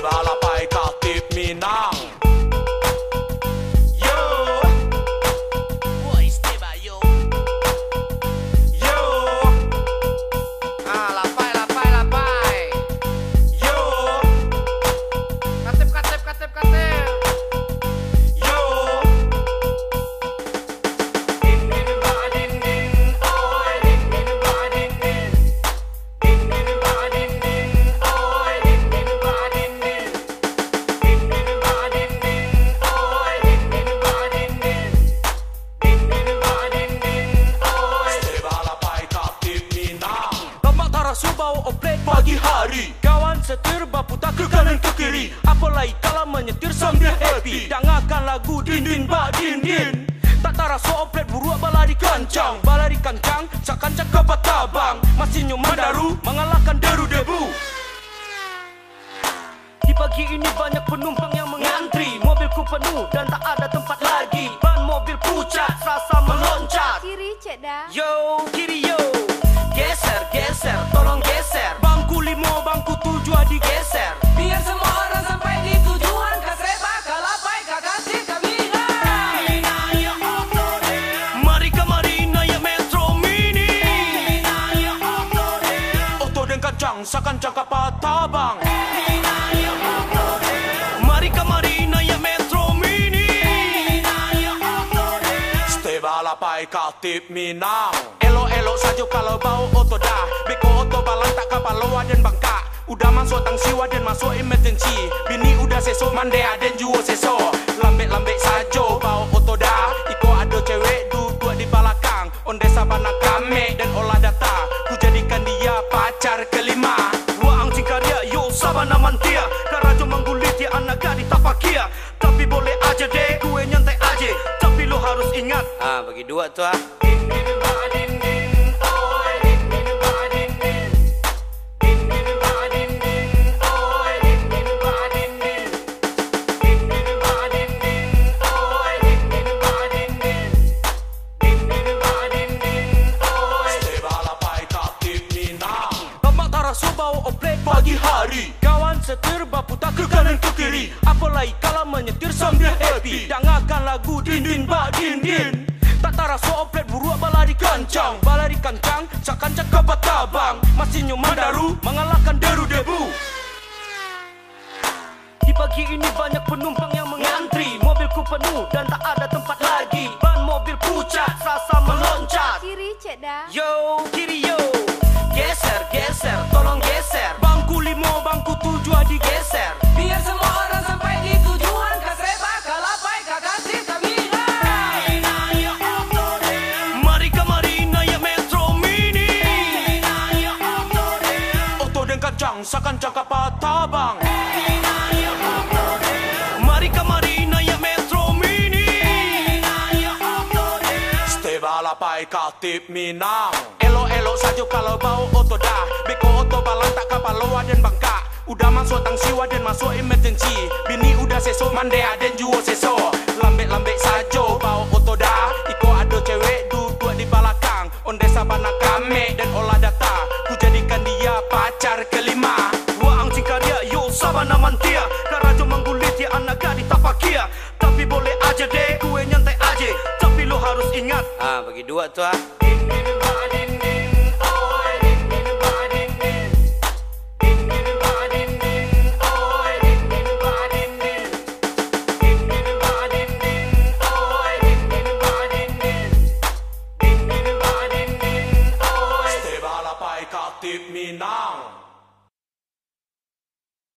va la pagi hari. Kawan setir baputar ke kanan ke kiri. Apalagi kalau menyetir sambil happy? Dengarkan lagu din din ba din din Tak tara so oplet buruk balari kancang Balari kancang, cakan cakap tabang Masih nyuman daru, mengalahkan deru debu. Di pagi ini banyak penumpang yang mengantri. Mobilku penuh dan tak ada tempat lagi. Ban mobil pucat, rasa meloncat. Kiri cek dah. Yo, kiri kacang, sakan cakap tabang Mari ke Marina ya Metro Mini. Stay balapai katip Minang. Elo-elo saja kalau bau oto dah. Beko oto balang Udah masuk tang siwa dan masuk emergency. Bini udah seso mande dan juo seso Lambek-lambek sajo bau oto dah. Iko ada cewek duduk di belakang. Onde sabana kame dan olah data. Ku jadikan dia pacar kelima. Dua angcing karya yo sabana mantia. Karajo ya anak gadi tapakia Tapi boleh aja deh gue nyantai aja. Tapi lo harus ingat. Ah, bagi dua tuh ah. Setir baputar ke kanan ke kiri. Apalagi kalau menyetir sambil happy. Dengarkan lagu din din ba din din. Tak tara so oplet buruk balari kancang. Balari kancang, cakan cakap tabang Masih nyuman daru, mengalahkan deru debu. Di pagi ini banyak penumpang yang mengantri. Mobilku penuh dan tak sakan cakap tabang Mari ke Marina ya Metro Mini. Stay balapai katip Minang. Elo-elo saja kalau bau oto dah. Beko oto balang tak kapal loa dan bangka. Udah masuk tang siwa dan masuk emergency. Bini udah seso mande dan juo seso menggulit ya anak gadi tapakia Tapi boleh aja deh gue nyantai aja. Tapi lo harus ingat. Ah, bagi dua tuh ah.